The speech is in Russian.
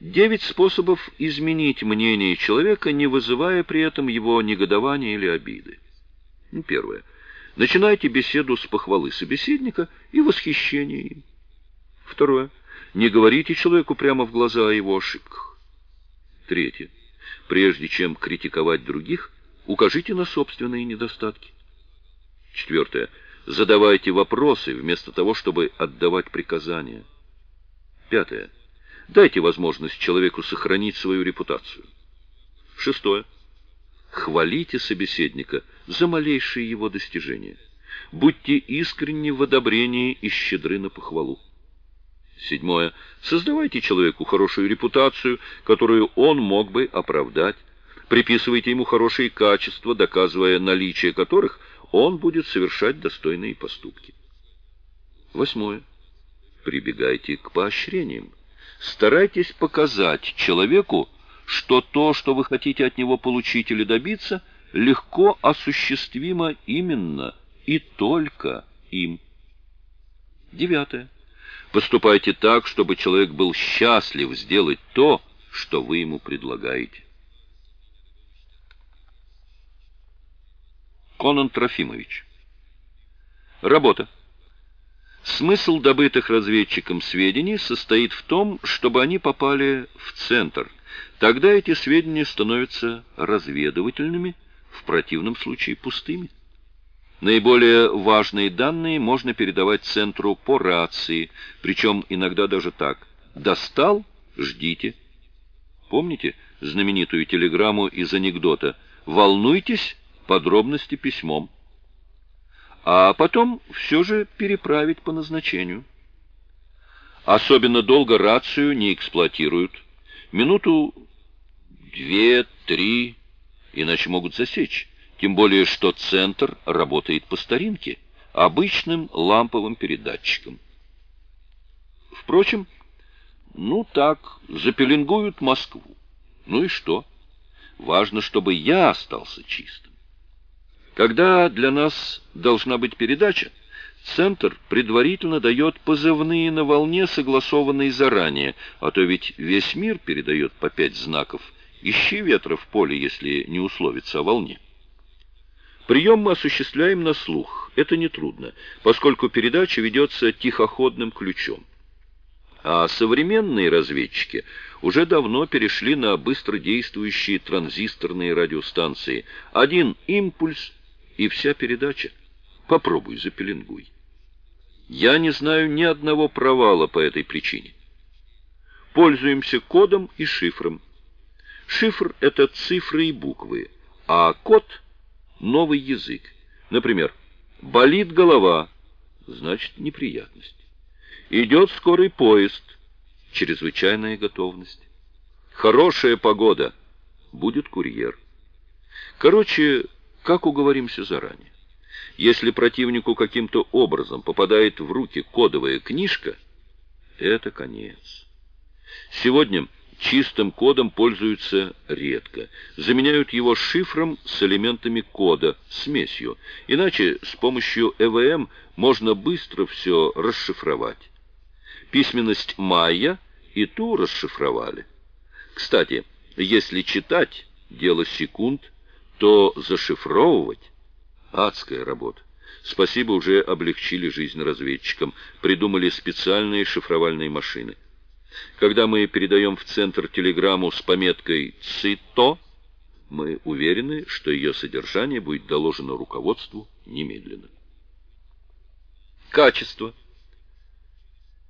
Девять способов изменить мнение человека, не вызывая при этом его негодования или обиды. Ну, первое. Начинайте беседу с похвалы собеседника и восхищения им. Второе. Не говорите человеку прямо в глаза о его ошибках. Третье. Прежде чем критиковать других, укажите на собственные недостатки. Четвертое. Задавайте вопросы вместо того, чтобы отдавать приказания. Пятое. Дайте возможность человеку сохранить свою репутацию. Шестое. Хвалите собеседника за малейшие его достижения. Будьте искренни в одобрении и щедры на похвалу. Седьмое. Создавайте человеку хорошую репутацию, которую он мог бы оправдать. Приписывайте ему хорошие качества, доказывая наличие которых он будет совершать достойные поступки. Восьмое. Прибегайте к поощрениям. Старайтесь показать человеку, что то, что вы хотите от него получить или добиться, легко осуществимо именно и только им. Девятое. Поступайте так, чтобы человек был счастлив сделать то, что вы ему предлагаете. Конан Трофимович. Работа. Смысл добытых разведчиком сведений состоит в том, чтобы они попали в центр. Тогда эти сведения становятся разведывательными, в противном случае пустыми. Наиболее важные данные можно передавать центру по рации, причем иногда даже так. «Достал? Ждите». Помните знаменитую телеграмму из анекдота «Волнуйтесь? Подробности письмом». А потом все же переправить по назначению. Особенно долго рацию не эксплуатируют. Минуту, две, три, иначе могут засечь. Тем более, что центр работает по старинке, обычным ламповым передатчиком. Впрочем, ну так, запеленгуют Москву. Ну и что? Важно, чтобы я остался чистым. Когда для нас должна быть передача, Центр предварительно дает позывные на волне, согласованные заранее, а то ведь весь мир передает по пять знаков. Ищи ветра в поле, если не условится о волне. Прием мы осуществляем на слух. Это нетрудно, поскольку передача ведется тихоходным ключом. А современные разведчики уже давно перешли на быстродействующие транзисторные радиостанции. Один импульс и вся передача. Попробуй, запеленгуй. Я не знаю ни одного провала по этой причине. Пользуемся кодом и шифром. Шифр — это цифры и буквы, а код — новый язык. Например, болит голова, значит неприятность. Идет скорый поезд, чрезвычайная готовность. Хорошая погода, будет курьер. Короче, как уговоримся заранее. Если противнику каким-то образом попадает в руки кодовая книжка, это конец. Сегодня чистым кодом пользуются редко. Заменяют его шифром с элементами кода, смесью. Иначе с помощью ЭВМ можно быстро все расшифровать. Письменность майя и ту расшифровали. Кстати, если читать дело секунд, то зашифровывать адская работа. Спасибо, уже облегчили жизнь разведчикам, придумали специальные шифровальные машины. Когда мы передаем в центр телеграмму с пометкой «ЦИТО», мы уверены, что ее содержание будет доложено руководству немедленно. Качество –